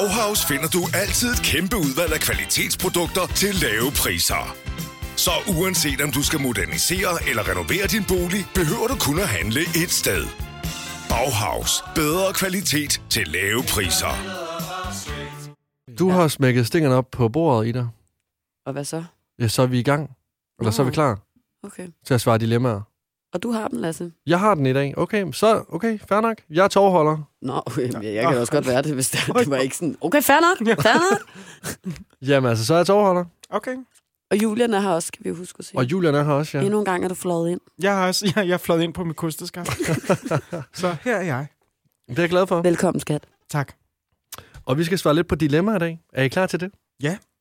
Bauhaus finder du altid et kæmpe udvalg af kvalitetsprodukter til lave priser. Så uanset om du skal modernisere eller renovere din bolig, behøver du kun at handle et sted. Bauhaus. Bedre kvalitet til lave priser. Du har smækket stingerne op på bordet, Ida. Og hvad så? Ja, så er vi i gang. Eller så er vi klar Okay. til at svare dilemmaer. Og du har dem, Lasse? Jeg har den i dag. Okay, så okay, fair nok. Jeg er tovholder. Nå, okay, jeg, jeg kan også godt være det, hvis det, det var ikke sådan... Okay, fair nok, fair nok. Jamen altså, så er jeg tovholder. Okay. Og Julian er her også, skal vi huske at sige. Og Julian er her også, ja. Endnu en gang er du fløjet ind. Jeg har også, jeg, jeg er fløjet ind på mit kosteskaft. så her er jeg. Det er jeg glad for. Velkommen, skat. Tak. Og vi skal svare lidt på dilemmaer i dag. Er I klar til det?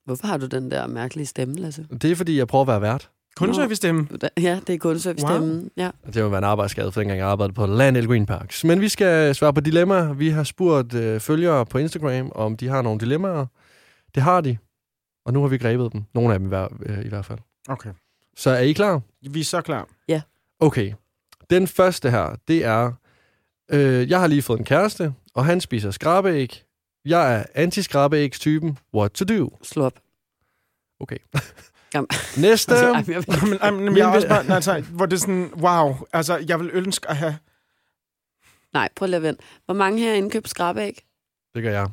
Hvorfor har du den der mærkelige stemme, Lasse? Det er, fordi jeg prøver at være vært. Kundeservice-stemme. Ja, det er kundeservice-stemmen. Wow. Ja. Det må være en arbejdsskade, for dengang jeg arbejdede på Landel Green Parks. Men vi skal svare på dilemmaer. Vi har spurgt øh, følgere på Instagram, om de har nogle dilemmaer. Det har de. Og nu har vi grebet dem. Nogle af dem i, hver, øh, i hvert fald. Okay. Så er I klar? Vi er så klar. Okay. Den første her, det er... Øh, jeg har lige fået en kæreste, og han spiser skrabeæg. Jeg er anti-skrabeægs-typen. What to do? Slå op. Okay. Jamen. Næste. Altså, ej, jeg, men, ej, men, jeg er også bare, nej, altså, hvor det er sådan, wow, altså, jeg vil ønske at have... nej, prøv lige at vente. Hvor mange her indkøbt skrabæg? Det gør jeg.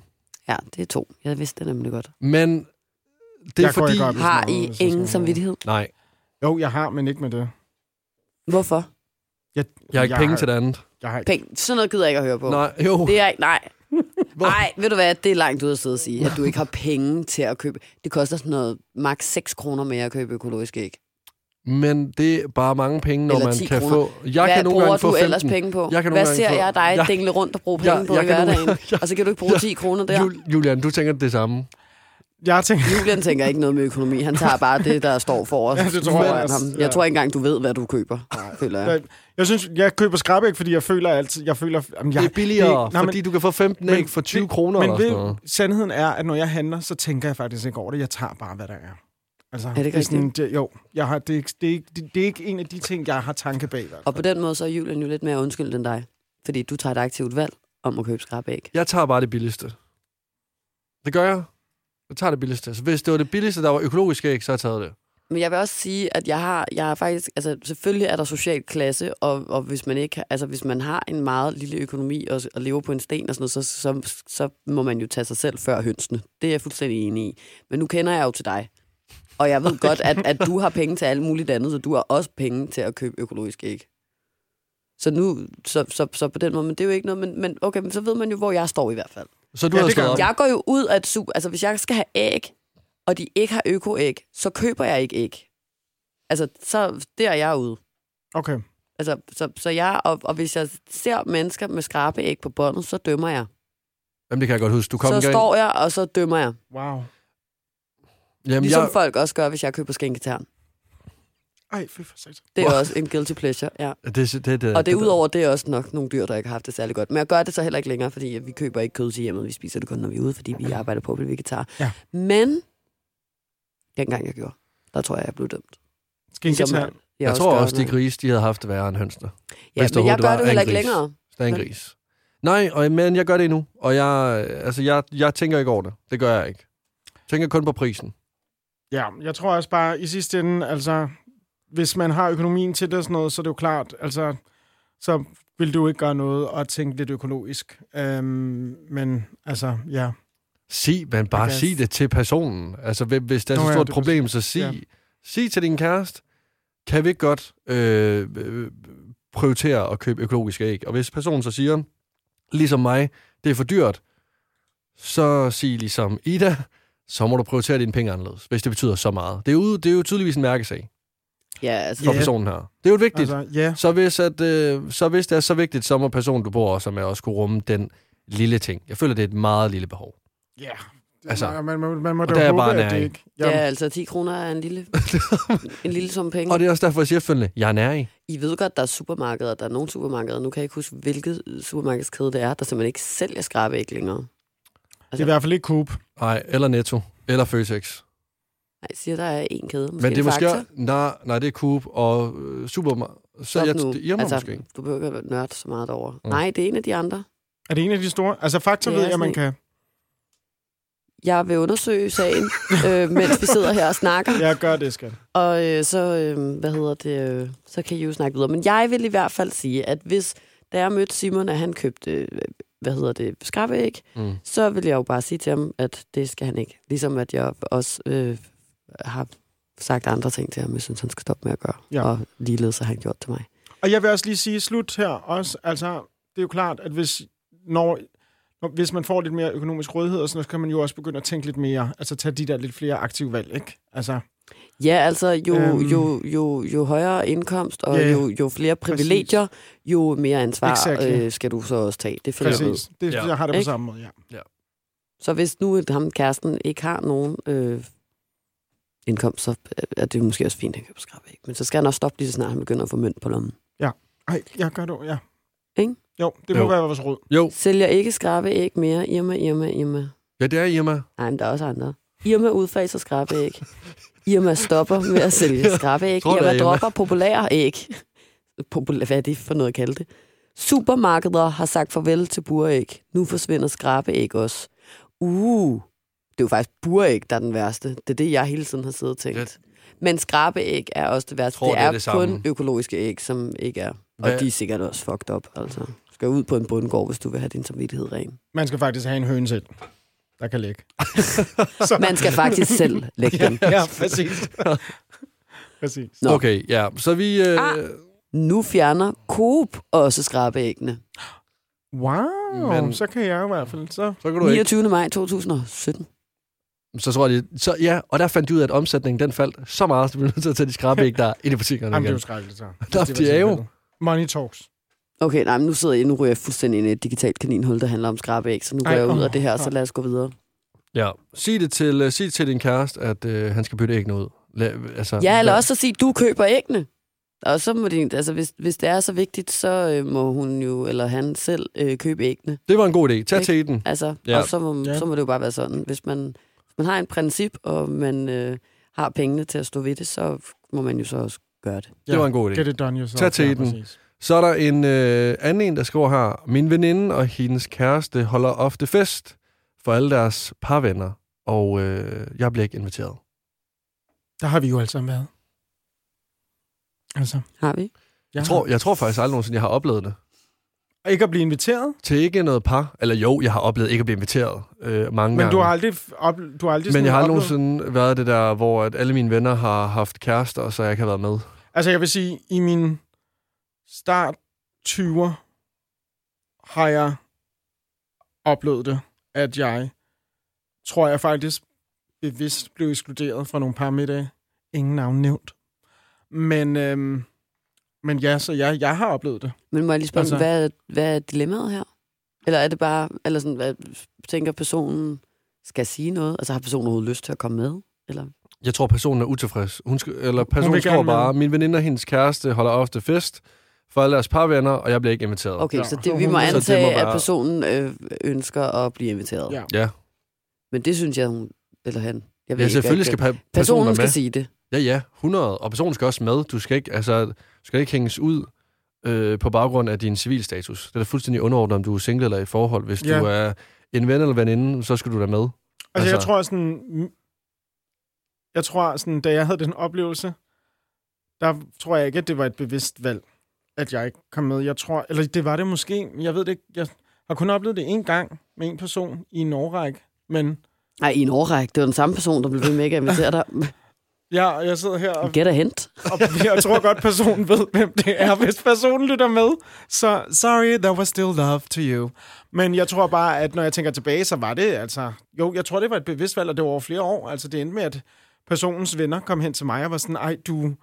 Ja, det er to. Jeg vidste det nemlig godt. Men det er Jeg går fordi... i sådan Har noget, I så ingen samvittighed? Nej, Jo, jeg har, men ikke med det. Hvorfor? Jeg, jeg har ikke jeg penge har, til det andet. Jeg har ikke. Penge. Sådan noget gider jeg ikke at høre på. Nej, jo. Det er ikke, nej. Hvor- Nej, ved du hvad, det er langt ud at sidde og sige, at du ikke har penge til at købe. Det koster sådan noget maks 6 kroner mere at købe økologisk æg. Men det er bare mange penge, når Eller man 10 kan kroner. få... Jeg Hvad kan nogle bruger gange få du 15. ellers penge på? Jeg kan nogle Hvad ser få- jeg dig Jeg- dingle rundt og bruge penge Jeg- på jeg i nogle- hverdagen? jeg- Og så kan du ikke bruge 10 kroner der. Jul- Julian, du tænker det samme. Jeg tænker, Julian tænker ikke noget med økonomi. Han tager bare det, der står for os. Ja, det tror jeg ham. Jeg tror ikke engang, du ved, hvad du køber. Føler jeg. jeg, jeg synes, jeg køber skrabæg, fordi jeg føler altid, jeg føler... Jamen, jeg, Det er billigere, det- nej, men- fordi du kan få 15 æg for 20 det- kroner Men eller sådan noget. ved, sandheden er, at når jeg handler, så tænker jeg faktisk ikke over det. Jeg tager bare, hvad der er. Altså, det ikke er sådan, det, jo, jeg har, det, er ikke- det, er ikke- det, det, er ikke en af de ting, jeg har tanke bag. Og på den måde, så er Julian jo lidt mere undskyld end dig. Fordi du tager et aktivt valg om at købe skrabæg. Jeg tager bare det billigste. Det gør jeg. Jeg tager det billigste. Så hvis det var det billigste, der var økologisk æg, så har jeg taget det. Men jeg vil også sige, at jeg har, jeg har faktisk, altså selvfølgelig er der social klasse, og, og hvis man ikke, altså hvis man har en meget lille økonomi og, og lever på en sten og sådan noget, så, så, så må man jo tage sig selv før hønsene. Det er jeg fuldstændig enig i. Men nu kender jeg jo til dig. Og jeg ved godt, at, at du har penge til alt muligt andet, så du har også penge til at købe økologisk æg. Så nu, så, så, så på den måde, men det er jo ikke noget, men, men okay, men så ved man jo, hvor jeg står i hvert fald. Så du Ja, har slået op. Jeg går jo ud af et super... Altså, hvis jeg skal have æg, og de ikke har økoæg, så køber jeg ikke æg. Altså, så der er jeg ude. Okay. Altså, så, så jeg... Og, og hvis jeg ser mennesker med skrabeæg på båndet, så dømmer jeg. Jamen, det kan jeg godt huske. Du kom så engang- står jeg, og så dømmer jeg. Wow. Jamen, Ligesom jeg... folk også gør, hvis jeg køber skænketern. Ej, fy for. Det er Wow. også en guilty pleasure, ja. Det, det, det, det, Og det er udover, det er også nok nogle dyr, der ikke har haft det særlig godt. Men jeg gør det så heller ikke længere, fordi vi køber ikke kød til hjemmet. Vi spiser det kun, når vi er ude, fordi vi arbejder på at blive vegetar. Ja. Men dengang jeg gjorde, der tror jeg, jeg blev dømt. Skinketær. Jeg tror gør også, de nu. grise, de havde haft det værre end hønsene. Ja, hvis men jeg gør det heller ikke længere. Der er en gris. Nej, og, men jeg gør det endnu. Og jeg, altså, jeg, jeg tænker ikke over det. Det gør jeg ikke. Jeg tænker kun på prisen. Ja, jeg tror også bare, i sidste ende, altså, hvis man har økonomien til det og sådan noget, så er det jo klart, altså, så vil du ikke gøre noget og tænke lidt økologisk. Øhm, men altså, ja. Sig, men bare Okay. sig det til personen. Altså, hvis- der er Nå så ja, stort det er problem, så sig, Ja. sig til din kæreste, kan vi ikke godt øh, prioritere at købe økologiske æg? Og hvis personen så siger, ligesom mig, det er for dyrt, så sig ligesom Ida, så må du prioritere dine penge anderledes, hvis det betyder så meget. Det er jo, det er jo tydeligvis en mærkesag Ja, altså, for Ja. personen her. Det er jo vigtigt. Altså, ja. Så hvis, at, øh, så hvis det er så vigtigt, så må personen, du bor også med, også kunne rumme den lille ting. Jeg føler, det er et meget lille behov. Ja. Altså, Altså, man, man, man må og der er håbe, bare næring. ikke... ja, altså 10 kroner er en lille, en lille sum penge. Og det er også derfor, jeg siger følgende, jeg er nær i. Ved godt, der er supermarkeder, der er nogle supermarkeder, nu kan jeg ikke huske, hvilket supermarkedskæde det er, der simpelthen ikke sælger skrabeæg længere. Det er i hvert fald ikke Coop. Nej, eller Netto, eller Føtex. Nej, jeg siger, der er en kæde. Måske Men det er en måske... Fakta. Nej, nej, det er Coop og øh, Supermarked. Så Stop jeg, nu. må altså, måske. Du behøver ikke at nørde så meget over. Mm. Nej, det er en af de andre. Er det en af de store? Altså, Fakta Det ved jeg, man sådan kan... jeg vil undersøge sagen, øh, mens vi sidder her og snakker. Jeg gør det, skal. Og øh, så, øh, hvad hedder det, øh, så kan I jo snakke videre. Men jeg vil i hvert fald sige, at hvis da jeg mødte Simon, at han købte, øh, hvad hedder det, skrabbeæg, Mm. så vil jeg jo bare sige til ham, at det skal han ikke. Ligesom at jeg også øh, har sagt andre ting til ham, jeg synes, han skal stoppe med at gøre. Ja. Og ligeledes har han gjort til mig. Og jeg vil også lige sige slut her også. Altså, det er jo klart, at hvis, når, når, hvis man får lidt mere økonomisk rådighed, og sådan noget, så kan man jo også begynde at tænke lidt mere. Altså tage de der lidt flere aktive valg, ikke? Altså, Ja, altså jo, Øhm. jo, jo, jo højere indkomst og Ja, jo, jo flere privilegier, jo mere ansvar Exactly. øh, skal du så også tage. Det følger med. præcis. Det, Ja. jeg har det på Ikke? samme måde, ja. Så hvis nu ham kæresten ikke har nogen øh, indkomst, så er det måske også fint, at han køber skrabæg. Men så skal han også stoppe lige så snart han begynder at få mønt på lommen. Ej, jeg gør det, ja. Ikke? Jo, det må Jo. være vores råd. Jo, Sælger ikke skrabæg mere. Irma, Irma, Irma. ja, det er Irma. Nej, men der er også andre. Irma udfaser skrabæg. Irma stopper med at sælge skrabæg. Tror Irma Irma? dropper populære æg. Populær, hvad er det for noget at kalde det? Supermarkeder har sagt farvel til buræg. Nu forsvinder skrabeæg også. Uh, det er jo faktisk buræg, der er den værste. Det er det, jeg hele tiden har siddet og tænkt. Lidt. Men skrabeæg er også det værste. Tror, det det er er, det kun samme. økologiske æg, som ikke er. Og Hvad- de er sikkert også fucked up, altså. Du skal ud på en bundgård, hvis du vil have din samvittighed ren. Man skal faktisk have en høne selv, der kan ligge. Man skal faktisk selv lægge dem. ja, præcis. præcis. Nå. Okay, ja. Så vi... Øh, Ah. Nu fjerner Coop også skrabeæggene. Wow, Men- så kan jeg i hvert fald. Så. så kan du ikke. 29. maj 2017. Så tror jeg, de- så, ja, og der fandt de ud af, at omsætningen den faldt så meget, så vi blev nødt til at tage de skrabæg der ind i butikkerne Jamen, det er igen. jo skrækkeligt, så. Hvis det er jo-. Money talks. Okay, nej, men nu sidder jeg, nu ryger jeg fuldstændig ind i et digitalt kaninhul, der handler om skrabeæg, så nu går jeg ud af det her, så lad os gå videre. Ja. Sig det til, uh, sig det til din kæreste, at uh, han skal bytte æggene ud. La, altså, Ja, eller hvad- også at sige, du køber æggene. Og så må de, altså hvis, hvis det er så vigtigt, så øh, må hun jo, eller han selv, øh, købe æggene. Det var en god idé. Tag til den. Altså, Ja. ja. og så må, Ja. så må det jo bare være sådan. Hvis man, man har en princip, og man øh, har pengene til at stå ved det, så må man jo så også gøre det. Det var en god idé. Get it done yourself. Tag til Ja, den. præcis. Så er der en øh, anden en, der skriver her. Min veninde og hendes kæreste holder ofte fest for alle deres parvenner, og øh, jeg bliver ikke inviteret. Der har vi jo alle sammen været. Altså, Har vi? jeg, Jeg tror, jeg tror faktisk aldrig nogensinde, jeg har oplevet det. Ikke at blive inviteret, Til ikke noget par. Eller jo, jeg har oplevet ikke at blive inviteret øh, mange men gange. du har aldrig, op... du har aldrig Men jeg har aldrig oplevet- nogensinde været det der, hvor at alle mine venner har haft kærester, så jeg ikke har været med. Altså, jeg vil sige, i min start 20'er har jeg oplevet det, at jeg tror jeg faktisk bevidst blev ekskluderet fra nogle par middage. Ingen navn nævnt. Men, øhm, men ja, så jeg, jeg har oplevet det. Men må jeg lige spørge, Altså- hvad, er- hvad er dilemmaet her? Eller er det bare, eller sådan, hvad tænker personen skal sige noget? Altså har personen overhovedet lyst til at komme med? Eller? Jeg tror, personen er utilfreds. Hun sk- eller personen med. bare, min veninde og hendes kæreste holder ofte fest for alle deres parvenner, og jeg bliver ikke inviteret. Okay, Ja, så det, vi må så det antage, må at være- personen øh, ønsker at blive inviteret. Ja. Ja, Men det synes jeg, hun, eller han, jeg ved ja ikke, selvfølgelig skal hvad- pa- personen personen skal med. sige det. Ja, ja, 100. Og personen skal også med. Du skal ikke, altså, skal ikke hænges ud øh, på baggrund af din civilstatus. Det er da fuldstændig underordnet, om du er single eller i forhold. Hvis Ja. du er en ven eller veninde, så skal du da med. Altså, Altså- jeg tror sådan... Jeg tror sådan, da jeg havde den oplevelse, der tror jeg ikke, at det var et bevidst valg, at jeg ikke kom med. Jeg tror, eller det var det måske, jeg ved det ikke. Jeg har kun oplevet det en gang med en person i en årrække, men Nej, i en årrække. Det var den samme person, der blev ved med ikke at invitere dig. ja, jeg sidder her og, Get a hint. og jeg tror godt, personen ved, hvem det er, hvis personen lytter med. Så sorry, there was still love to you. Men jeg tror bare, at når jeg tænker tilbage, så var det altså... Jo, jeg tror, det var et bevidst valg, og det var over flere år. Altså, det endte med, at personens venner kom hen til mig og var sådan, ej, du,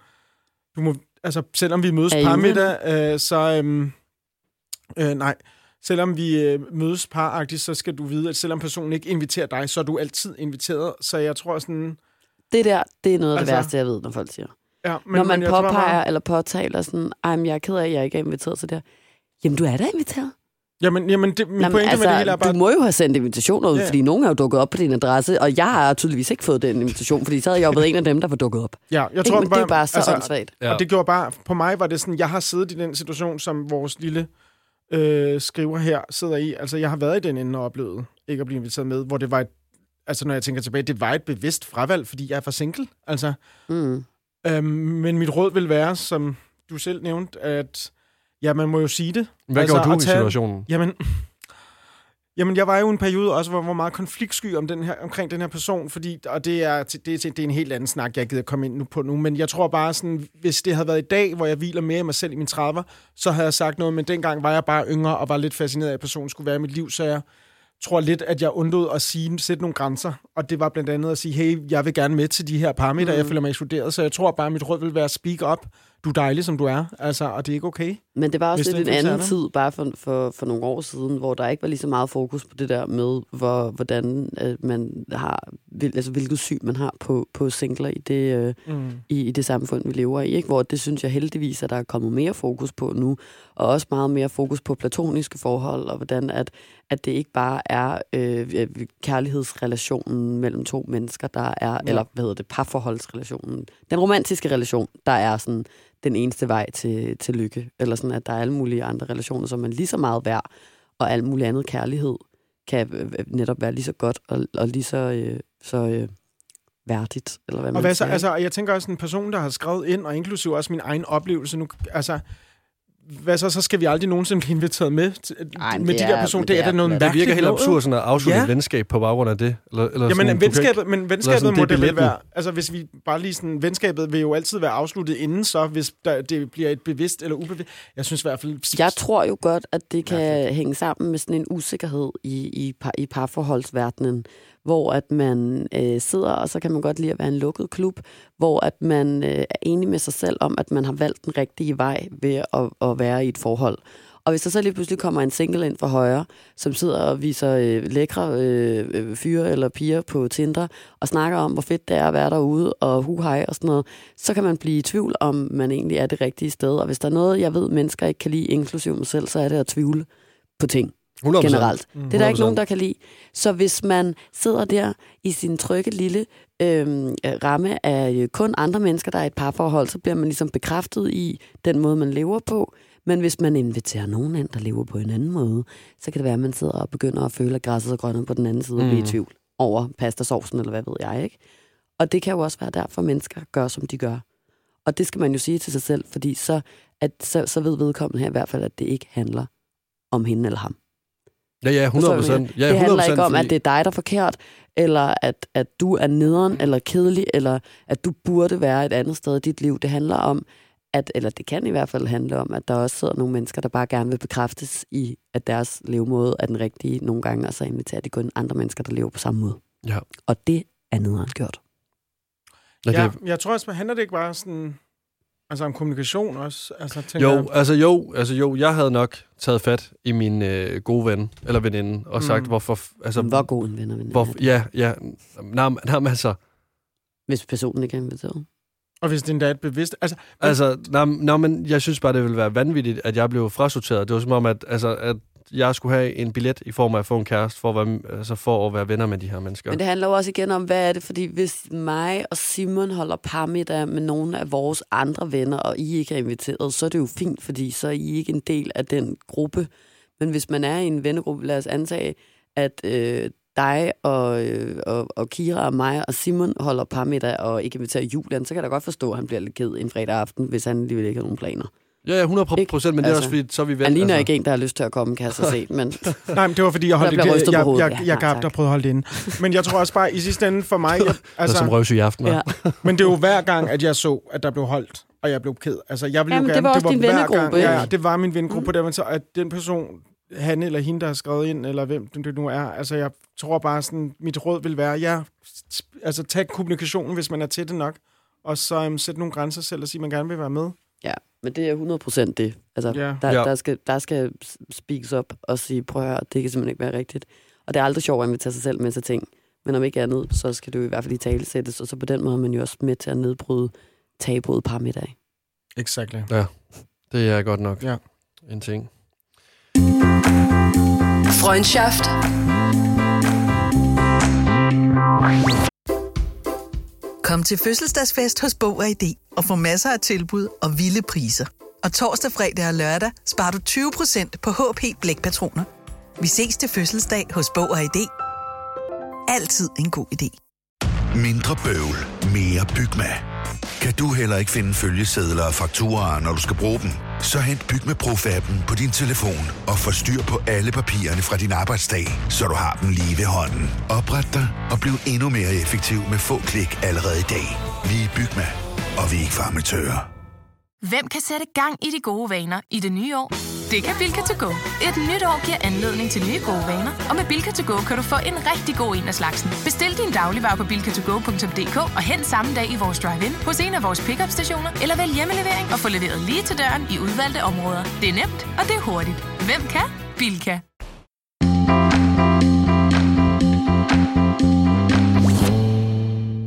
du må... Altså, selvom vi mødes par middag, øh, så... Øhm, øh, nej, selvom vi øh, mødes paragtigt, så skal du vide, at selvom personen ikke inviterer dig, så er du altid inviteret. Så jeg tror sådan... Det der, det er noget af det Altså- værste, jeg ved, når folk siger. Ja, men, Men, når man tror påpeger bare- eller påtaler sådan, ej, men jeg er ked af, at jeg ikke er inviteret til det her. Jamen, du er da inviteret. Jamen, jamen det, min Nå, men pointe altså, med det hele er bare... Du må jo have sendt invitationer ud, Ja. fordi nogen har jo dukket op på din adresse, og jeg har tydeligvis ikke fået den invitation, fordi så havde jeg jo været en af dem, der var dukket op. Ja, jeg Ikke? tror Men det er bare så altså, åndssvagt. Ja. Og det gjorde bare, på mig var det sådan, jeg har siddet i den situation, som vores lille øh, skriver her sidder i. Altså, jeg har været i den ende og oplevet ikke at blive inviteret med, hvor det var et, altså når jeg tænker tilbage, det var et bevidst fravalg, fordi jeg er for single. Altså, Mm. øhm, men mit råd vil være, som du selv nævnte, at ja, man må jo sige det. Hvad Altså, gjorde du at i tage- situationen? Jamen, jamen, jeg var jo i en periode også, hvor jeg var meget konfliktsky om den her, omkring den her person, fordi, og det er, det, er, det er en helt anden snak, jeg gider komme ind nu på nu, men jeg tror bare sådan, hvis det havde været i dag, hvor jeg hviler mere i mig selv i mine 30'er, så havde jeg sagt noget, men dengang var jeg bare yngre og var lidt fascineret af, at personen skulle være i mit liv, så jeg tror lidt, at jeg undlod at sige, sætte nogle grænser, og det var blandt andet at sige, hey, jeg vil gerne med til de her parametre, mm. jeg føler mig ekskluderet, så jeg tror bare, at mit råd vil være, speak up, du er dejlig, som du er, altså, og det er ikke okay. Men det var også lidt en anden tid, bare for, for, for nogle år siden, hvor der ikke var lige så meget fokus på det der med, hvor, hvordan øh, man har, hvil, altså hvilket syn man har på, på singler i det, øh, Mm. i, i det samfund, vi lever i. Ikke? Hvor det synes jeg heldigvis, at der er kommet mere fokus på nu, og også meget mere fokus på platoniske forhold, og hvordan at, at det ikke bare er øh, kærlighedsrelationen mellem to mennesker, der er, ja. eller hvad hedder det, parforholdsrelationen, den romantiske relation, der er sådan den eneste vej til, til lykke, eller sådan, at der er alle mulige andre relationer, som er lige så meget værd, og alt muligt andet kærlighed kan øh, øh, netop være lige så godt, og, og lige så, øh, så øh, værdigt, eller hvad man Og hvad så, altså, jeg tænker også en person, der har skrevet ind, og inklusiv også min egen oplevelse nu, altså, hvad så, så skal vi aldrig nogensinde blive inviteret med til, Ej, med det de der er- personer. Det, det er da er- noget det Det virker helt noget. absurd sådan at afslutte Ja. et venskab på baggrund af det. Eller, eller Jamen, sådan, venskabet, men venskabet sådan, det må det vel billetten. være... Altså, hvis vi bare lige sådan... Venskabet vil jo altid være afsluttet inden, så hvis der, det bliver et bevidst eller ubevidst... Jeg synes i hvert fald... Jeg tror jo godt, at det kan hænge sammen med sådan en usikkerhed i, i, par, i parforholdsverdenen, hvor at man øh, sidder, og så kan man godt lide at være en lukket klub, hvor at man øh, er enig med sig selv om, at man har valgt den rigtige vej ved at, at være i et forhold. Og hvis der så lige pludselig kommer en single ind fra højre, som sidder og viser øh, lækre øh, øh fyre eller piger på Tinder, og snakker om, hvor fedt det er at være derude, og hu hej og sådan noget, så kan man blive i tvivl, om man egentlig er det rigtige sted. Og hvis der er noget, jeg ved, mennesker ikke kan lide, inklusive mig selv, så er det at tvivle på ting 100%. generelt. Mm. Det er der ikke 100%. nogen, der kan lide. Så hvis man sidder der i sin trygge lille øhm, ramme af øh, kun andre mennesker, der er i et parforhold, så bliver man ligesom bekræftet i den måde, man lever på. Men hvis man inviterer nogen ind, der lever på en anden måde, så kan det være, at man sidder og begynder at føle, at græsset er grønnere på den anden side, og blive i Mm. tvivl over pastasovsen, eller hvad ved jeg, ikke? Og det kan jo også være derfor, mennesker gør, som de gør. Og det skal man jo sige til sig selv, fordi så, at, så, så ved vedkommende her i hvert fald, at det ikke handler om hende eller ham. Ja, ja, 100 Forstår du, hvad jeg procent. Ja, det 100 handler ikke om, fordi- at det er dig, der er forkert, eller at, at du er nederen, eller kedelig, eller at du burde være et andet sted i dit liv. Det handler om, at, eller det kan i hvert fald handle om, at der også sidder nogle mennesker, der bare gerne vil bekræftes i, at deres levemåde er den rigtige nogle gange, og så inviterer de kun andre mennesker, der lever på samme måde. Ja. Og det er nederen gjort. Ja, jeg tror også, handler det ikke bare sådan... Altså om kommunikation også? Altså, tænker jo, jeg, altså jo, altså jo, jeg havde nok taget fat i min øh, gode ven, eller veninde, og sagt, Mm. hvorfor... Altså, Hvor god en venner, hvor, ja, ja, nej, nej, men altså, hvis personen ikke er inviteret. Og hvis det endda er et bevidst... Altså, altså, nej, nej, men jeg synes bare, det ville være vanvittigt, at jeg blev frasorteret. Det var som om, at, altså, at jeg skulle have en billet i form af at få en kæreste, for at være, altså, for at være venner med de her mennesker. Men det handler jo også igen om, hvad er det? Fordi hvis mig og Simon holder parmiddag med nogle af vores andre venner, og I ikke er inviteret, så er det jo fint, fordi så er I ikke en del af den gruppe. Men hvis man er i en vennegruppe, lad os antage, at øh, dig og, øh, og, og Kira og mig og Simon holder parmiddag og ikke inviterer Julian, så kan jeg da godt forstå, at han bliver lidt ked en fredag aften, hvis han alligevel ikke har nogen planer. Ja, ja, 100 procent, men det er Altså, også fordi, så er vi ven. Han ligner altså. ikke en, der har lyst til at komme, kan jeg så se. Men nej, men det var fordi, jeg holdt det. Jeg, på jeg, Ja, jeg, jeg nej, gab der tak. prøvede at holde det inde. Men jeg tror også bare, i sidste ende for mig... Jeg, Altså, altså, som røvsyg i aften. ja. Men det er jo hver gang, at jeg så, at der blev holdt, og jeg blev ked. Altså, jeg ville Jamen, jo det gerne... var også din hver vennegruppe, gang, ja, ja, det var min vennegruppe, mm. der, så at den person, han eller hende, der har skrevet ind, eller hvem det nu er, altså, jeg tror bare sådan, mit råd vil være, ja, altså, tag kommunikationen, hvis man er det nok, og så um, sætte nogle grænser selv og sige, at man gerne vil være med. Ja, men det er 100 procent det. Altså, Ja. der, Ja. der, skal, der skal speaks op og sige, prøv at høre, det kan simpelthen ikke være rigtigt. Og det er aldrig sjovt at invitere sig selv med til ting. Men om ikke andet, så skal det jo i hvert fald i tale sættes, og så på den måde er man jo også med til at nedbryde tabuet par middag. Exakt. Det er godt nok Ja. en ting. Freundschaft. Kom til fødselsdagsfest hos Bog og ID og få masser af tilbud og vilde priser. Og torsdag, fredag og lørdag sparer du 20% på HP Blækpatroner. Vi ses til fødselsdag hos Bog og ID. altid en god idé. Mindre bøvl, mere Bygma. Kan du heller ikke finde følgesedler og fakturer, når du skal bruge dem? Så hent Byg Pro-appen på din telefon og få styr på alle papirerne fra din arbejdsdag, så du har dem lige ved hånden. Opret dig og bliv endnu mere effektiv med få klik allerede i dag. Vi er Bygma, og vi er ikke farmatører. Hvem kan sætte gang i de gode vaner i det nye år? Det kan Bilka to go. Et nyt år giver anledning til nye gode vaner, og med Bilka to go kan du få en rigtig god en af slagsen. Bestil din dagligvar på bilkatogo.dk og hent samme dag i vores drive-in hos en af vores pickup stationer eller vælg hjemmelevering og få leveret lige til døren i udvalgte områder. Det er nemt, og det er hurtigt. Hvem kan? Bilka.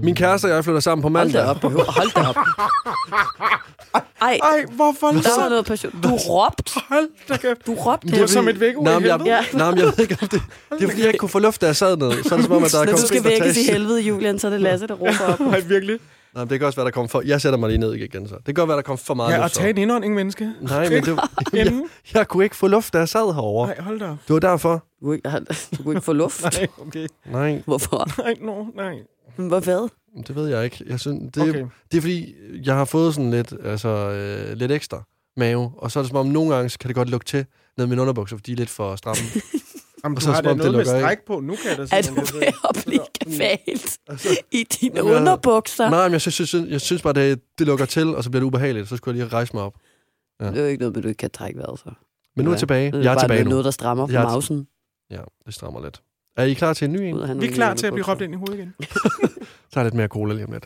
Min kæreste og jeg flytter sammen på Hold mandag. da op. Hold da op. Ej, Ej, hvorfor der var noget passion. Du råbte. Hold da kæft. Du råbte. Det var som et vækkeur Nej, jeg. Ja. nej, jeg ved ikke om det. Det er fordi, jeg ikke kunne få luft, da jeg sad ned. Så det som om, at der er Når kommet du skal vækkes i helvede, Julian, så er det Lasse, der råber op. Nej, virkelig. Nej, det kan også være, der kommer for... Jeg sætter mig lige ned igen, så. Det kan godt være, der kommer for meget Ja, og tage en indånding, menneske. Nej, men det jeg, jeg kunne ikke få luft, da jeg sad herovre. Nej, hold da. Det var derfor. Du kunne ikke, du kunne ikke få luft. Nej, okay. Nej, Hvorfor? Nej, no, nej. Hvor hvad? Det ved jeg ikke. Jeg synes, det, Okay. det er fordi, jeg har fået sådan lidt, altså, øh, lidt ekstra mave. Og så er det som om, nogle gange så kan det godt lukke til ned med mine underbukser, fordi de er lidt for stramme. Jamen, Og du så har som da om det noget med stræk på. Nu kan jeg da Er du ved at blive kvalt Altså, i dine jeg- underbukser? nej, men jeg synes, jeg synes, jeg synes bare, det, det lukker til, og så bliver det ubehageligt. Så skulle jeg lige rejse mig op. Det er jo ikke noget, med, du ikke kan trække vejret, så. Men nu er Ja. jeg tilbage. Det Jeg er bare tilbage nu. noget, der strammer på er mausen. Ja, det strammer lidt. Er I klar til en ny en? Vi er klar til at blive råbt ind i hovedet igen. Så er lidt mere cola lige om lidt.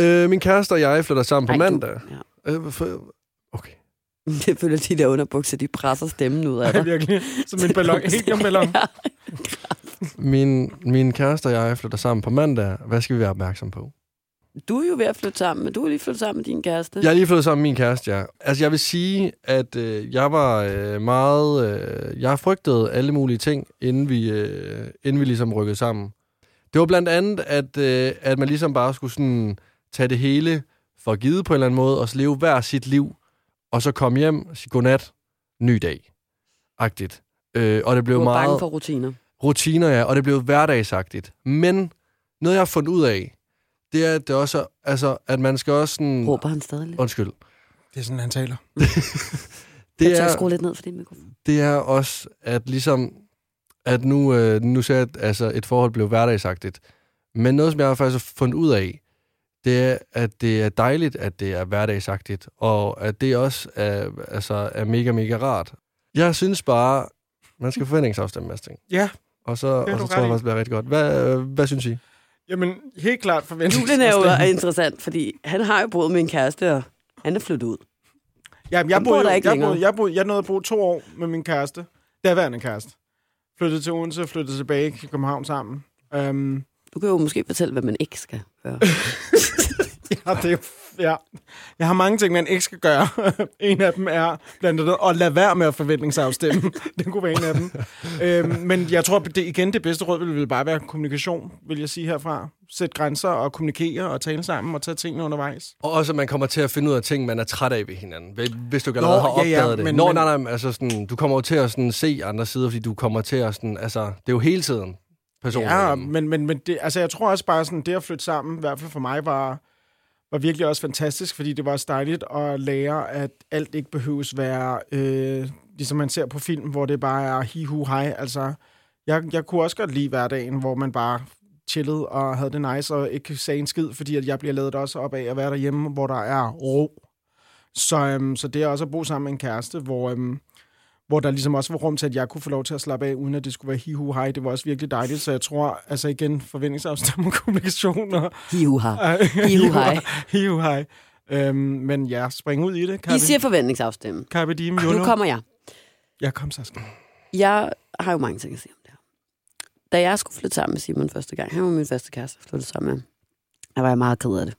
Øh, min kæreste og jeg flytter sammen på Ej, du- mandag. Ja. Øh, for, okay. Jeg føler, at de der underbukser, de presser stemmen ud af Ja, dig. virkelig. Som en ballon. Helt en ballon. Ja. Min, min kæreste og jeg flytter sammen på mandag. Hvad skal vi være opmærksom på? Du er jo ved at flytte sammen, men du er lige flyttet sammen med din kæreste. Jeg er lige flyttet sammen med min kæreste, ja. Altså, jeg vil sige, at øh, jeg var øh, meget... Øh, jeg frygtede alle mulige ting, inden vi, øh, inden vi ligesom rykkede sammen. Det var blandt andet, at, øh, at man ligesom bare skulle sådan tage det hele for givet på en eller anden måde, og så leve hver sit liv, og så komme hjem sige godnat, ny dag. Agtigt. Øh, og det du blev er meget bange for rutiner. rutiner, ja, og det blev hverdagsagtigt. Men noget, jeg har fundet ud af, det er, at det også er, altså, at man skal også sådan... Råber han stadig lidt? Undskyld. Det er sådan, han taler. Det jeg er, skrue lidt ned for din mikrofon. det er også, at ligesom, at nu, øh, nu ser jeg, at altså, et forhold blev hverdagsagtigt. Men noget, som jeg har faktisk har fundet ud af, det er, at det er dejligt, at det er hverdagsagtigt, og at det også er, altså, er mega, mega rart. Jeg synes bare, man skal forventningsafstemme en masse ting. Ja, Og så, og så tror jeg faktisk, det bliver rigtig godt. Hvad, øh, hvad synes I? Jamen helt klart forventet. Julen er jo interessant, fordi han har jo boet med en kæreste, og han er flyttet ud. Ja, jeg Han bor boede, der jo- ikke jeg, længere. boede, jeg, boede, jeg nåede at bo to år med min kæreste. Derværende kæreste. Flyttede til Odense, flyttede tilbage til København sammen. Um, Du kan jo måske fortælle, hvad man ikke skal gøre. ja, det er, ja. Jeg har mange ting, man ikke skal gøre. en af dem er blandt andet at lade være med at forventningsafstemme. det kunne være en af dem. øhm, men jeg tror, det, igen, det bedste råd ville, ville bare være kommunikation, vil jeg sige herfra. Sæt grænser og kommunikere og tale sammen og tage tingene undervejs. Og også, at man kommer til at finde ud af ting, man er træt af ved hinanden. Hvis- du ikke allerede har ja, ja, opdaget det. men- Nå, nej, nej, altså sådan, du kommer jo til at sådan, se andre sider, fordi du kommer til at sådan, altså, det er jo hele tiden personen. Ja, men, men, men det, altså, jeg tror også bare, sådan, det at flytte sammen, i hvert fald for mig, var, var virkelig også fantastisk, fordi det var også dejligt at lære, at alt ikke behøves være, øh, ligesom man ser på film, hvor det bare er hi hu hej. Altså, jeg, jeg kunne også godt lide hverdagen, hvor man bare chillede og havde det nice, og ikke sagde en skid, fordi at jeg bliver lavet også op af at være derhjemme, hvor der er ro. Så, øhm, så det er også at bo sammen med en kæreste, hvor, øhm, hvor der ligesom også var rum til, at jeg kunne få lov til at slappe af, uden at det skulle være hi hu hej. Det var også virkelig dejligt, så jeg tror, altså igen, forventningsafstemning, kommunikation og... Hiuha. Hiu hej. hi hu hej. Øhm, men ja, spring ud i det. I Carpe, siger forventningsafstemme. Carpe diem, Nu kommer jeg. Ja, kom så. Skal. Jeg har jo mange ting at sige om det her. Da jeg skulle flytte sammen med Simon første gang, han var min første kæreste, jeg flyttede sammen med, der var jeg meget ked af det.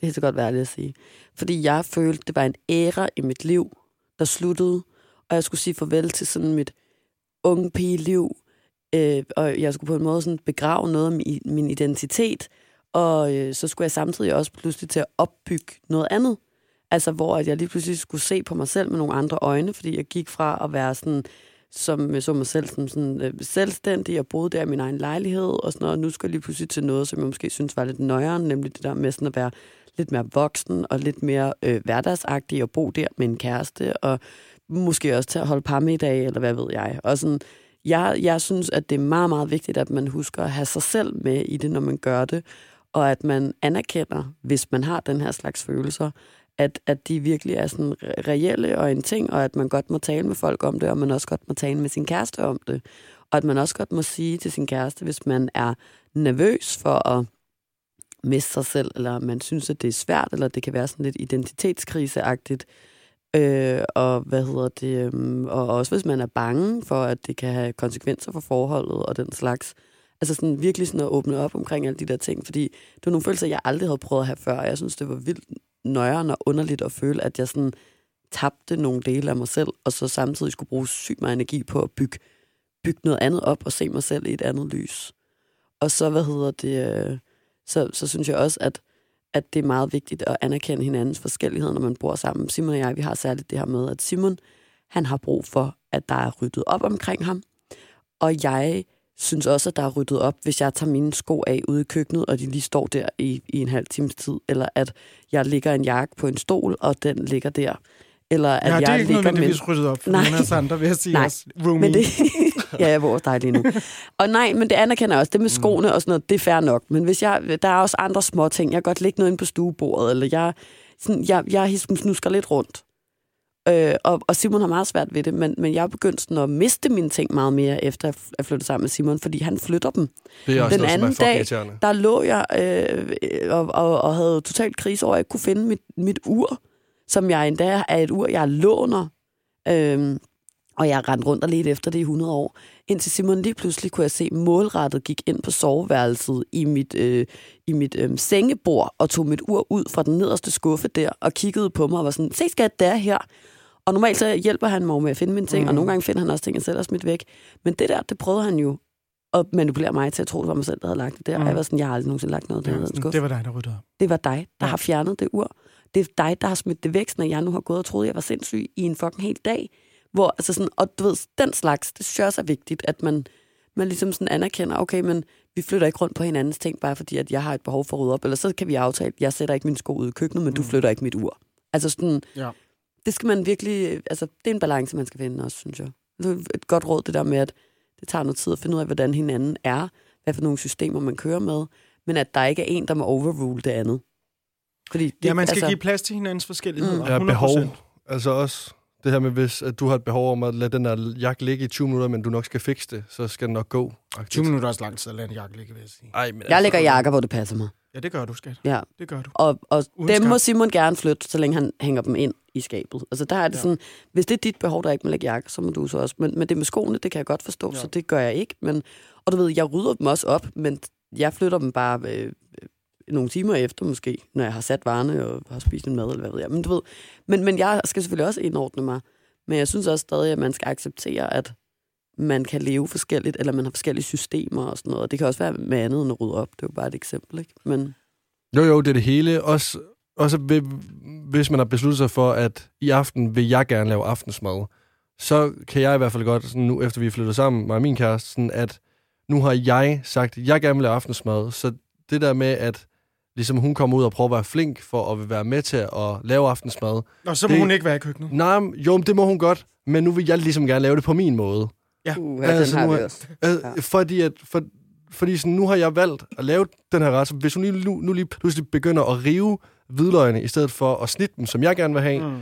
Det er så godt værdigt at sige. Fordi jeg følte, det var en æra i mit liv, der sluttede, og jeg skulle sige farvel til sådan mit unge pige-liv, øh, og jeg skulle på en måde sådan begrave noget af min, min identitet, og øh, så skulle jeg samtidig også pludselig til at opbygge noget andet. Altså, hvor at jeg lige pludselig skulle se på mig selv med nogle andre øjne, fordi jeg gik fra at være sådan som jeg så mig selv som sådan, øh, selvstændig og boede der i min egen lejlighed og sådan noget. Og nu skulle jeg lige pludselig til noget, som jeg måske synes var lidt nøjere, nemlig det der med sådan at være lidt mere voksen og lidt mere øh, hverdagsagtig og bo der med en kæreste og måske også til at holde par med i dag, eller hvad ved jeg. Og sådan, jeg, jeg synes, at det er meget, meget vigtigt, at man husker at have sig selv med i det, når man gør det, og at man anerkender, hvis man har den her slags følelser, at, at de virkelig er sådan reelle og en ting, og at man godt må tale med folk om det, og man også godt må tale med sin kæreste om det. Og at man også godt må sige til sin kæreste, hvis man er nervøs for at miste sig selv, eller man synes, at det er svært, eller det kan være sådan lidt identitetskriseagtigt, Øh, og hvad hedder det? Øh, og også hvis man er bange for, at det kan have konsekvenser for forholdet og den slags. Altså sådan virkelig sådan at åbne op omkring alle de der ting, fordi det var nogle følelser, jeg aldrig havde prøvet at have før, og jeg synes, det var vildt nøjeren og underligt at føle, at jeg sådan tabte nogle dele af mig selv, og så samtidig skulle bruge sygt meget energi på at bygge, bygge noget andet op og se mig selv i et andet lys. Og så, hvad hedder det, øh, så, så synes jeg også, at at det er meget vigtigt at anerkende hinandens forskelligheder, når man bor sammen. Simon og jeg, vi har særligt det her med, at Simon, han har brug for, at der er ryddet op omkring ham. Og jeg synes også, at der er ryddet op, hvis jeg tager mine sko af ude i køkkenet, og de lige står der i, i en halv times tid. Eller at jeg ligger en jakke på en stol, og den ligger der. Eller at ja, det er jeg ikke ligger nødvendigvis ryddet op, for Nej. Sandra, vil jeg sige Nej, også. Roomie. Men det, ja, jeg bor dig lige nu. Og nej, men det anerkender jeg også. Det med skoene og sådan noget, det er fair nok. Men hvis jeg, der er også andre små ting. Jeg kan godt lægge noget ind på stuebordet, eller jeg, sådan, jeg, jeg snusker lidt rundt. Øh, og, og Simon har meget svært ved det, men, men jeg er begyndt sådan at miste mine ting meget mere, efter at flytte sammen med Simon, fordi han flytter dem. Det er også Den noget, anden dag, irriterende. der lå jeg øh, og, og, og havde totalt krise over, at jeg ikke kunne finde mit, mit ur, som jeg endda er et ur, jeg låner. Øh, og jeg rendte rundt og ledte efter det i 100 år. Indtil Simon lige pludselig kunne jeg se, målrettet gik ind på soveværelset i mit, øh, i mit øh, sengebord og tog mit ur ud fra den nederste skuffe der og kiggede på mig og var sådan, se skat, det er her. Og normalt så hjælper han mig med at finde mine ting, mm. og nogle gange finder han også ting, jeg selv har smidt væk. Men det der, det prøvede han jo at manipulere mig til at tro, det var mig selv, der havde lagt det der. Mm. Og jeg var sådan, jeg har aldrig nogensinde lagt noget der Ja, det var dig, der ryddede op. Det var dig, der Ja. har fjernet det ur. Det er dig, der har smidt det væk, når jeg nu har gået og troet, jeg var sindssyg i en fucking hel dag. Hvor, altså sådan, og du ved, den slags, det synes jeg også er vigtigt, at man, man ligesom sådan anerkender, okay, men vi flytter ikke rundt på hinandens ting, bare fordi, at jeg har et behov for at rydde op, eller så kan vi aftale, jeg sætter ikke min sko ud i køkkenet, men mm. du flytter ikke mit ur. Altså sådan, Ja. det skal man virkelig, altså det er en balance, man skal finde også, synes jeg. Det er et godt råd, det der med, at det tager noget tid at finde ud af, hvordan hinanden er, hvad for nogle systemer man kører med, men at der ikke er en, der må overrule det andet. Fordi det, ja, man skal altså, give plads til hinandens forskelligheder. Ja, 100%. behov. Altså også det her med, hvis at du har et behov om at lade den der jakke ligge i 20 minutter, men du nok skal fikse det, så skal den nok gå. 20 minutter er også lang tid at lade en jakke ligge, vil jeg sige. Ej, men Jeg lægger jakker, hvor det passer mig. Ja, det gør du, skat. Ja. Det gør du. Og, og Uden dem skam. må Simon gerne flytte, så længe han hænger dem ind i skabet. Altså der er det Ja. ja. sådan, hvis det er dit behov, der ikke må lægge jakke, så må du så også. Men, men det med skoene, det kan jeg godt forstå, Ja. ja. så det gør jeg ikke. Men, og du ved, jeg rydder dem også op, men jeg flytter dem bare øh, nogle timer efter måske, når jeg har sat varerne og har spist en mad, eller hvad ved jeg. Men du ved, men, men jeg skal selvfølgelig også indordne mig. Men jeg synes også stadig, at man skal acceptere, at man kan leve forskelligt, eller man har forskellige systemer og sådan noget. Det kan også være med andet end at rydde op. Det er jo bare et eksempel, ikke? Men Jo, jo, det er det hele. Også, også ved, hvis man har besluttet sig for, at i aften vil jeg gerne lave aftensmad, så kan jeg i hvert fald godt, sådan nu efter vi er flyttet sammen, mig og min kæreste, sådan at nu har jeg sagt, at jeg gerne vil lave aftensmad. Så det der med, at ligesom hun kommer ud og prøver at være flink for at være med til at lave aftensmad. Og så må Det- hun ikke være i køkkenet. Nej, jo, det må hun godt, men nu vil jeg ligesom gerne lave det på min måde. Ja. uh, Altså, den har nu vi også. Øh, Ja. Fordi, at, for, fordi sådan, nu har jeg valgt at lave den her ret. Så hvis hun lige, nu, nu lige pludselig begynder at rive hvidløgene, i stedet for at snitte dem, som jeg gerne vil have, mm. Mm.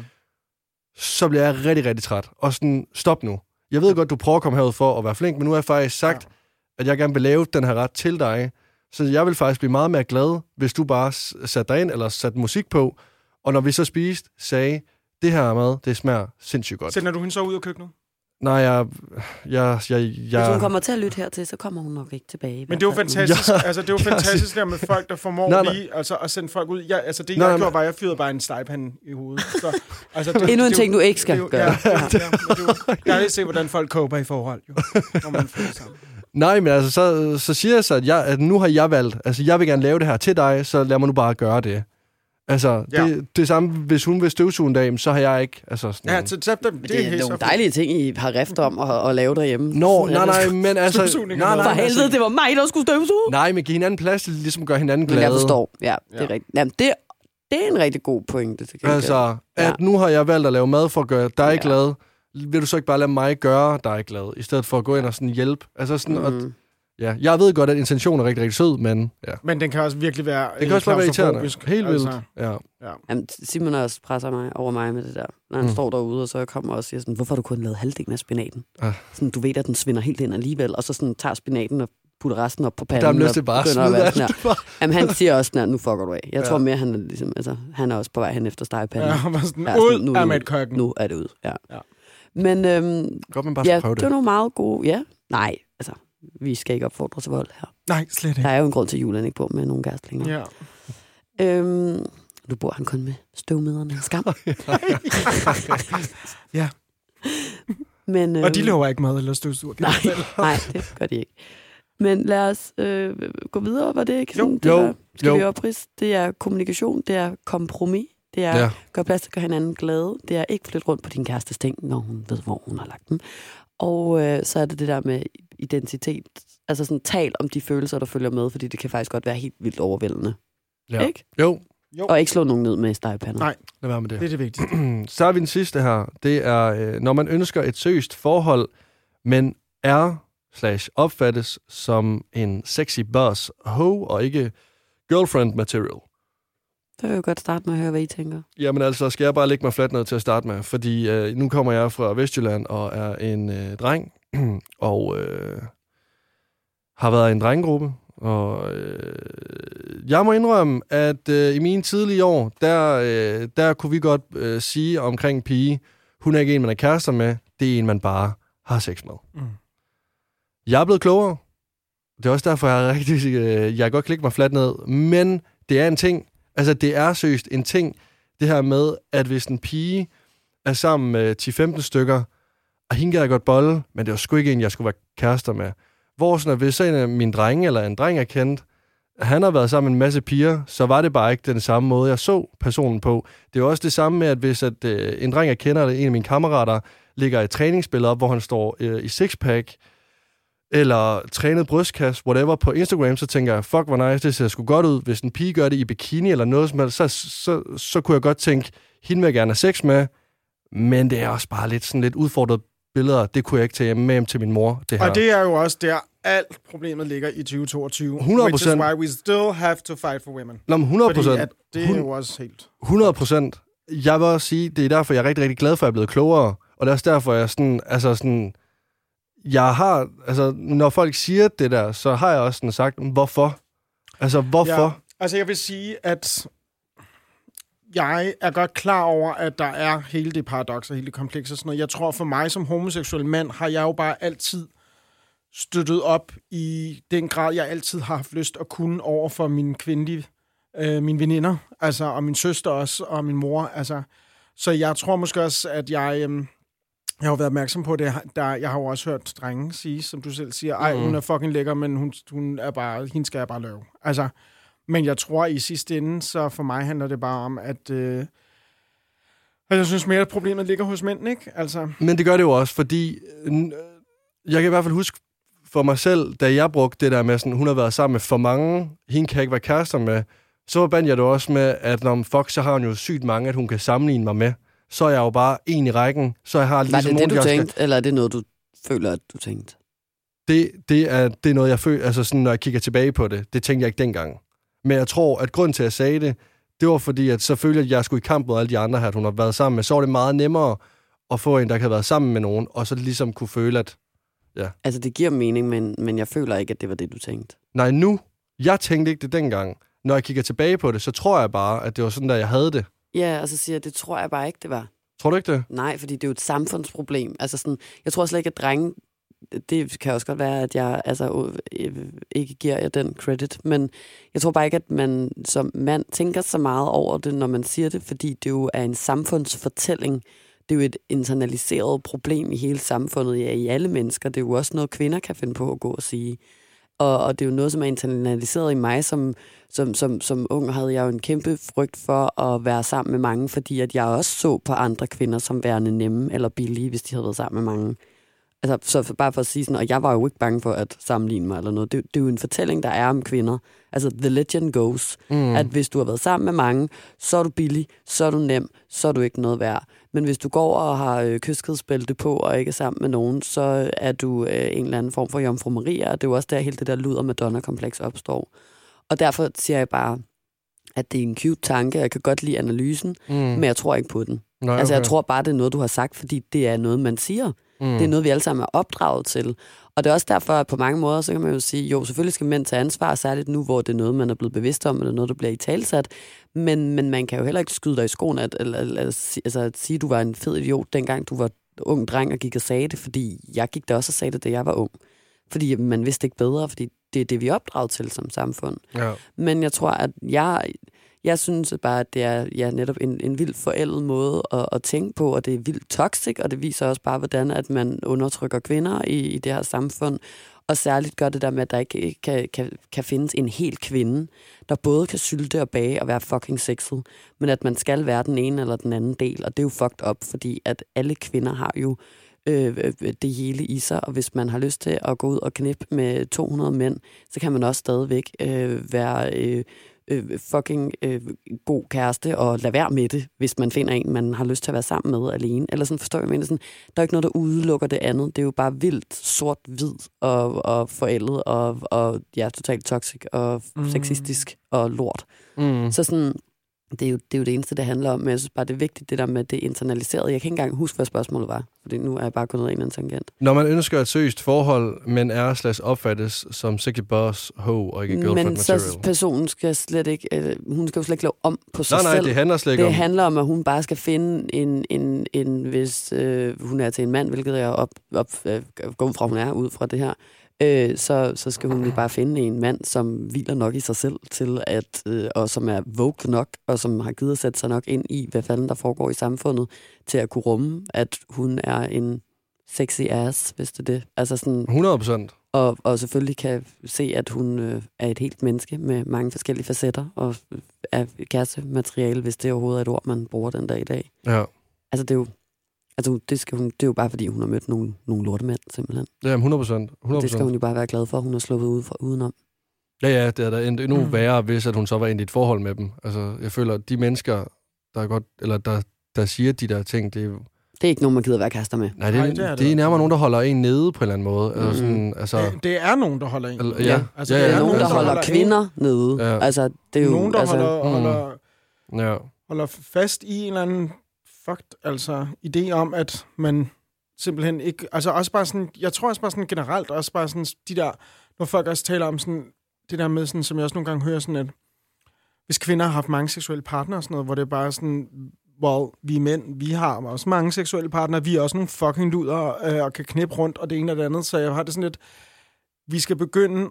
så bliver jeg rigtig, rigtig træt. Og sådan, stop nu. Jeg ved godt, du prøver at komme herud for at være flink, men nu har jeg faktisk sagt, ja. at jeg gerne vil lave den her ret til dig. Så jeg vil faktisk blive meget mere glad, hvis du bare satte dig ind, eller satte musik på, og når vi så spiste, sagde, det her mad, det smager sindssygt godt. Sender du hende så ud af køkkenet? Nej, jeg... jeg, jeg, Hvis jeg hun kommer til at lytte hertil, så kommer hun nok ikke tilbage. Men det er jo fantastisk, Ja. ja. altså, det er jo fantastisk der med folk, der formår Nej, nej, lige altså, at sende folk ud. Jeg, altså, det Nej, jeg nej. gjorde, var, at jeg fyrede bare en stejpande i hovedet. Så, altså, det, Endnu en det ting, jo- du ikke skal det jo- gøre. Ja, ja, ja, men det er jo- jeg har lige set, hvordan folk koper i forhold, jo, når man flytter sammen. Nej, men altså, så, så siger jeg så, at, jeg, at nu har jeg valgt, altså jeg vil gerne lave det her til dig, så lad mig nu bare gøre det. Altså, Ja. det, det samme, hvis hun vil støvsuge en dag, så har jeg ikke. Altså, sådan, Ja, så, så, det, det, Det er nogle dejlige ting, I har rift om at, at lave derhjemme. Nå, nej, det nej, men altså... Nej, nej, For altså, helvede, det var mig, der skulle støvsuge. nej, men give hinanden plads, til ligesom gør hinanden Men glade. jeg forstår. Ja, det er Ja. rigtigt. Jamen, det, det er en rigtig god pointe. Til gengæld. Altså, at Ja. nu har jeg valgt at lave mad for at gøre dig Ja. glad. Vil du så ikke bare lade mig gøre dig glad, i stedet for at gå ind og sådan hjælpe? Altså sådan, mm. at, ja, jeg ved godt, at intentionen er rigtig, rigtig sød, men ja. Men den kan også virkelig være Det kan også være irriterende. klaustrofobisk. Helt vildt. Altså, Ja. Jamen, Simon også presser mig over mig med det der. Når han Mm. står derude, og så kommer og siger sådan, hvorfor har du kun lavet halvdelen af spinaten? Ah. Sådan, du ved, at den svinder helt ind alligevel, og så sådan, tager spinaten og putter resten op på panden. Der er lyst til bare at smide alt. Jamen, han siger også sådan, her, nu fucker du af. Jeg Ja. tror mere, han er, ligesom, altså, han er også på vej hen efter stegepanden. Ja, han var sådan, Ja, sådan, ud nu- af med køkken. Nu er det ud, ja. Ja. Men øhm, Godt, man bare ja, prøve det var det. nogle meget gode... Ja, nej, altså, vi skal ikke opfordre til vold her. Nej, slet ikke. Der er jo en grund til, at julen ikke bor med nogen gærstlinger. Ja. Øhm, nu bor han kun med støvmederne. Skam. Ja. Men, øhm, Og de lover ikke mad eller støvsuger. Nej, nej, det gør de ikke. Men lad os øh, gå videre, var det ikke? Jo. Sådan, det Jo, var, skal jo. vi oprids? Det er kommunikation, det er kompromis, det er Ja. gøre plads til at gøre hinanden glade, det er ikke flytte rundt på din kærestes ting, når hun ved, hvor hun har lagt dem. Og øh, så er det det der med identitet. Altså sådan, tal om de følelser, der følger med, fordi det kan faktisk godt være helt vildt overvældende. Ja. Ikke? Jo, Jo, Og ikke slå nogen ned med stegepanden. Nej. lad være med det. det er det vigtigste. så er vi den sidste her. Det er, øh, når man ønsker et seriøst forhold, men er slash opfattes som en sexy boss ho og ikke girlfriend material. Så vil jeg godt starte med at høre, hvad I tænker. Jamen altså, skal jeg bare lægge mig fladt ned til at starte med, fordi øh, nu kommer jeg fra Vestjylland og er en øh, dreng, og øh, har været i en drengegruppe, og øh, jeg må indrømme, at øh, i mine tidlige år, der, øh, der kunne vi godt øh, sige omkring pige, hun er ikke en, man er kærester med, det er en, man bare har sex med. Mm. Jeg er blevet klogere. Det er også derfor, jeg er rigtig... Øh, jeg kan godt klikke mig fladt ned. Men det er en ting. Altså, det er seriøst en ting, det her med, at hvis en pige er sammen med 10-15 stykker, og hende gad jeg godt bolle, men det var sgu ikke en, jeg skulle være kærester med. Hvor sådan, at hvis en af mine drenge, eller en dreng er kendt, han har været sammen med en masse piger, så var det bare ikke den samme måde, jeg så personen på. Det er også det samme med, at hvis at, øh, en dreng, jeg kender, eller en af mine kammerater, ligger et træningsbillede op, hvor han står øh, i sixpack, eller trænet brystkast, whatever, på Instagram, så tænker jeg, fuck, hvor nice, det ser sgu godt ud. Hvis en pige gør det i bikini eller noget som helst, så, så, så kunne jeg godt tænke, hende vil jeg gerne have sex med, men det er også bare lidt sådan lidt udfordret billeder. Det kunne jeg ikke tage med hjem til min mor, det her. Og det er jo også der, alt problemet ligger i 2022. 100%. Which is why we still have to fight for women. Nå, men 100 Fordi procent. det er jo også helt... 100 procent. Jeg vil også sige, det er derfor, jeg er rigtig, rigtig glad for, at jeg er blevet klogere. Og det er også derfor, jeg er sådan, altså sådan, jeg har, altså, når folk siger det der, så har jeg også sådan sagt, hvorfor? Altså, hvorfor? Ja, altså jeg vil sige, at jeg er godt klar over, at der er hele det paradoks og hele det kompleks og sådan noget. Jeg tror, for mig som homoseksuel mand, har jeg jo bare altid støttet op i den grad, jeg altid har haft lyst at kunne over for mine kvindelige, øh, mine veninder, altså, og min søster også, og min mor. Altså. Så jeg tror måske også, at jeg... Øh, jeg har jo været opmærksom på det. Der, jeg har jo også hørt drenge sige, som du selv siger, ej, Mm. hun er fucking lækker, men hun, hun er bare, hende skal jeg bare lave. Altså, men jeg tror i sidste ende, så for mig handler det bare om, at, øh, at jeg synes mere, at problemet ligger hos mænd, ikke? Altså, Men det gør det jo også, fordi øh, jeg kan i hvert fald huske for mig selv, da jeg brugte det der med, sådan, hun har været sammen med for mange, hende kan jeg ikke være kærester med, så bandt jeg det også med, at når fuck, så har hun jo sygt mange, at hun kan sammenligne mig med. Så er jeg jo bare en i rækken, så jeg har Var ligesom det det, nogen, du skal- tænkte, eller er det noget, du føler, at du tænkte? det, det, er, det er noget, jeg føler, altså sådan, når jeg kigger tilbage på det, det tænkte jeg ikke dengang. Men jeg tror, at grund til, at jeg sagde det, det var fordi, at selvfølgelig, at jeg skulle i kamp mod alle de andre her, at hun har været sammen med, så var det meget nemmere at få en, der kan have været sammen med nogen, og så ligesom kunne føle, at Altså, det giver mening, men, men jeg føler ikke, at det var det, du tænkte. nej, nu, jeg tænkte ikke det dengang. Når jeg kigger tilbage på det, så tror jeg bare, at det var sådan, der jeg havde det. Ja, og så siger jeg, det tror jeg bare ikke, det var. Tror du ikke det? Nej, fordi det er jo et samfundsproblem. Altså sådan, jeg tror slet ikke, at drenge... Det kan også godt være, at jeg altså, øh, ikke giver jer den credit, men jeg tror bare ikke, at man som mand tænker så meget over det, når man siger det, fordi det jo er en samfundsfortælling. Det er jo et internaliseret problem i hele samfundet, ja, i alle mennesker. Det er jo også noget, kvinder kan finde på at gå og sige. Og, og det er jo noget, som er internaliseret i mig som, som, som, som ung havde jeg jo en kæmpe frygt for at være sammen med mange, fordi at jeg også så på andre kvinder som værende nemme eller billige, hvis de havde været sammen med mange. Altså, så for, bare for at sige sådan, og jeg var jo ikke bange for at sammenligne mig eller noget. Det, det er jo en fortælling, der er om kvinder. Altså, the legend goes, mm. at hvis du har været sammen med mange, så er du billig, så er du nem, så er du ikke noget værd. Men hvis du går og har øh, kyskhedsbælte på og ikke er sammen med nogen, så er du øh, en eller anden form for jomfru Maria, og det er jo også der, hele det der luder Madonna-kompleks opstår. Og derfor siger jeg bare, at det er en cute tanke. Jeg kan godt lide analysen, mm. men jeg tror ikke på den. Nej, Altså, jeg okay. tror bare, det er noget, du har sagt, fordi det er noget, man siger. Mm. Det er noget, vi alle sammen er opdraget til. Og det er også derfor, at på mange måder, så kan man jo sige, jo, selvfølgelig skal mænd tage ansvar, særligt nu, hvor det er noget, man er blevet bevidst om, eller noget, der bliver i talsat. Men, men man kan jo heller ikke skyde dig i skoene, at, eller, eller, altså, at sige, at du var en fed idiot, dengang du var ung dreng og gik og sagde det, fordi jeg gik da også og sagde det, da jeg var ung. Fordi man vidste ikke bedre, fordi det er det, vi er opdraget til som samfund. Ja. Men jeg tror, at jeg, jeg synes bare, at det er ja, netop en, en vild forældet måde at, at tænke på, og det er vildt toxic, og det viser også bare, hvordan at man undertrykker kvinder i, i det her samfund. Og særligt gør det der med, at der ikke kan, kan, kan findes en hel kvinde, der både kan sylte og bage og være fucking sexet, men at man skal være den ene eller den anden del, og det er jo fucked up, fordi at alle kvinder har jo øh, øh det hele i sig, og hvis man har lyst til at gå ud og knippe med 200 mænd, så kan man også stadigvæk øh, være øh, øh, fucking øh, god kæreste og lade være med det, hvis man finder en, man har lyst til at være sammen med alene. Eller sådan, forstår jeg, mener? Sådan, der er ikke noget, der udelukker det andet. Det er jo bare vildt sort-hvid og, og forældet og, og ja, totalt toxic og mm. sexistisk og lort. Mm. Så sådan, det er, jo, det er jo det eneste, det handler om, men jeg synes bare, det er vigtigt, det der med det internaliserede. Jeg kan ikke engang huske, hvad spørgsmålet var, fordi nu er jeg bare gået ned i en tangent. Når man ønsker et seriøst forhold, men er slash opfattes som sexy boss, ho og ikke girlfriend Men material. så personen skal slet ikke, øh, hun skal jo slet ikke lave om på sig Nej, nej, selv. det handler slet ikke det om... handler om, at hun bare skal finde en, en, en hvis øh, hun er til en mand, hvilket jeg op, op, øh, går fra, hun er ud fra det her, øh, så, så skal hun jo bare finde en mand, som hviler nok i sig selv til, at, øh, og som er vogue nok, og som har givet at sætte sig nok ind i, hvad fanden der foregår i samfundet, til at kunne rumme, at hun er en sexy ass, hvis det er det. Altså sådan, 100 procent. og, og selvfølgelig kan se, at hun øh, er et helt menneske med mange forskellige facetter, og øh, er kærestemateriale, hvis det overhovedet er et ord, man bruger den dag i dag. Ja. Altså, det er jo, altså, det skal hun, det er jo bare, fordi hun har mødt nogle, nogle lortemænd, simpelthen. Ja, 100 procent. 100 Det skal hun jo bare være glad for, at hun har sluppet ud for, udenom. Ja, ja, det er da endnu Mm. værre, hvis at hun så var ind i et forhold med dem. Altså, jeg føler, at de mennesker, der er godt, eller der, der siger de der ting, det er. Det er ikke nogen, man gider være kærester med. Nej, det, Nej, er, det er det det er nærmere nogen, der holder en nede på en eller anden måde. Mm. Mhm. Altså, sådan, altså, Det, det er nogen, der holder en. eller, Ja. ja, Altså, ja, Det ja, er nogen, der altså, holder en- kvinder nede. Ja. Altså, det er jo... nogen, der altså, holder, mm. holder, Ja. holder fast i en eller anden fucked, altså idé om, at man simpelthen ikke... Altså også bare sådan... Jeg tror også bare sådan generelt, også bare sådan de der... Når folk også taler om sådan... Det der med sådan, som jeg også nogle gange hører sådan, at hvis kvinder har haft mange seksuelle partnere og sådan noget, hvor det er bare sådan, well, vi er mænd, vi har også mange seksuelle partnere, vi er også nogle fucking luder øh, og kan knippe rundt, og det ene og det andet, så jeg har det sådan lidt, vi skal begynde,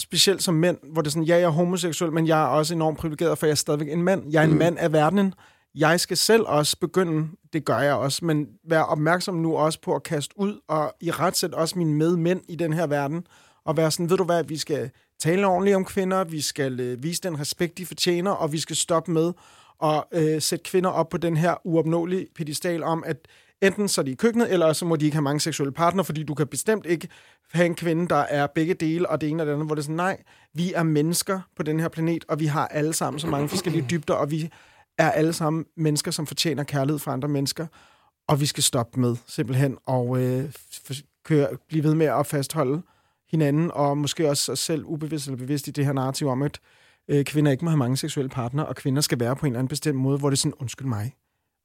specielt som mænd, hvor det er sådan, ja, jeg er homoseksuel, men jeg er også enormt privilegeret, for jeg er stadigvæk en mand. Jeg er en Mm. mand af verdenen. Jeg skal selv også begynde, det gør jeg også, men være opmærksom nu også på at kaste ud og i retsæt også mine medmænd i den her verden, og være sådan, ved du hvad, vi skal tale ordentligt om kvinder, vi skal øh, vise den respekt, de fortjener, og vi skal stoppe med at øh, sætte kvinder op på den her uopnåelige pedestal om, at enten så er de i køkkenet, eller så må de ikke have mange seksuelle partner, fordi du kan bestemt ikke have en kvinde, der er begge dele, og det ene og det andet, hvor det er sådan, nej, vi er mennesker på den her planet, og vi har alle sammen så mange forskellige dybder, og vi er alle sammen mennesker, som fortjener kærlighed fra andre mennesker, og vi skal stoppe med simpelthen og øh, køre, blive ved med at fastholde hinanden, og måske også os selv ubevidst eller bevidst i det her narrativ om, at øh, kvinder ikke må have mange seksuelle partnere, og kvinder skal være på en eller anden bestemt måde, hvor det er sådan, undskyld mig,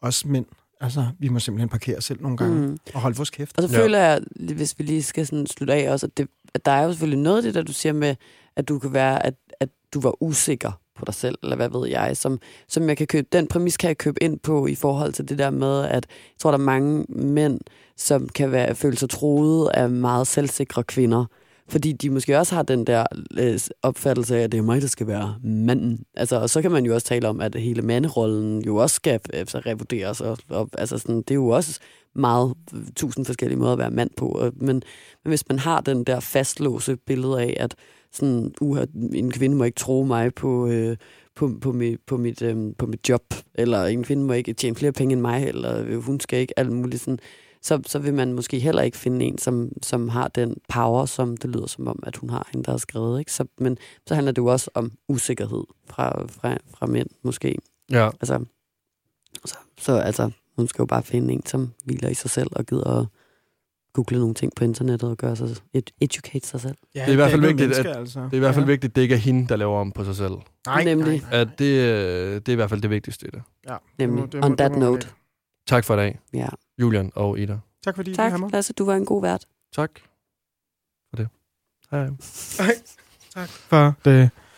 også mænd. Altså, vi må simpelthen parkere selv nogle gange Mm. mm. og holde vores kæft. Og så Ja. føler jeg, hvis vi lige skal sådan slutte af også, at, det, at der er jo selvfølgelig noget af det, der du siger med, at du kan være, at, at du var usikker på dig selv, eller hvad ved jeg, som, som jeg kan købe, den præmis kan jeg købe ind på i forhold til det der med, at jeg tror, der er mange mænd, som kan være, føle sig troet af meget selvsikre kvinder, Fordi de måske også har den der øh, opfattelse af, at det er mig, der skal være manden. Altså, og så kan man jo også tale om, at hele manderollen jo også skal altså, revurderes. Og, og, altså, sådan, det er jo også meget øh, tusind forskellige måder at være mand på. Og, men, men hvis man har den der fastlåse billede af, at sådan, uh, en kvinde må ikke tro mig på, øh, på, på, mit, på, mit, øh, på mit job, eller en kvinde må ikke tjene flere penge end mig, eller øh, hun skal ikke alt muligt sådan, så, så vil man måske heller ikke finde en, som, som har den power, som det lyder som om, at hun har en, der har skrevet. Ikke? Så, men så handler det jo også om usikkerhed fra, fra, fra mænd, måske. Ja. Altså, så, så altså, hun skal jo bare finde en, som hviler i sig selv og gider at google nogle ting på internettet og gøre sig, ed- educate sig selv. Ja, Det er i hvert fald vigtigt, menneske, altså. Det er i hvert fald ja. vigtigt, at det ikke er hende, der laver om på sig selv. Nej, Nemlig. Nej, At det, øh, det er i hvert fald det vigtigste i det. ja. Nemlig. Det må- det må- On det that må note. ikke. Tak for i dag, Ja. Julian og Ida. Tak fordi Tak, du har Lasse. Du var en god vært. Tak for det. Hej. hej. Tak for det.